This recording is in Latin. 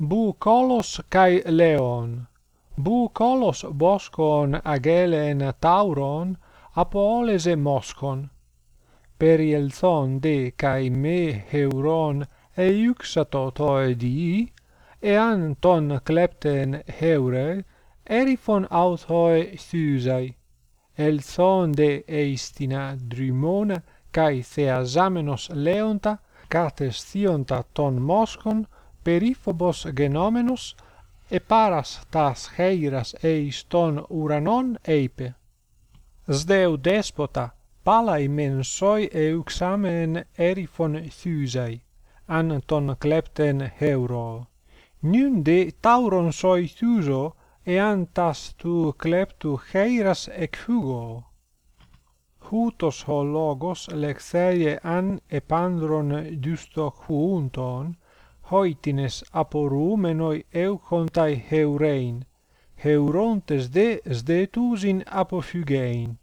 bucolos kai leon. Bucolos boscon agelen tauron apolese moscon. Perielthon de kai me heuron euxato toi dii ean ton klepten heure erifon autoi thysai elthon de eistina drymona kai theasamenos leonta cates thionta ton moscon Περίφομπος γενόμενος, επάρας τας χέιρας εις τον ουρανόν είπε. Σδεου δέσποτα, πάλαι μεν σοι ευξάμεν έρηφον θύζαι, αν τον κλέπτεν χέουρο. Νυν δε ταύρον σοι θύζω, εάν τας του κλέπτου χέιρας εκφύγω. Χούτος ο λόγος λεχθέγε αν επάνδρον δυστοχουούντον, hoitines aporoumenoi euchontai heurein, heurontes de sdetusin apofugein.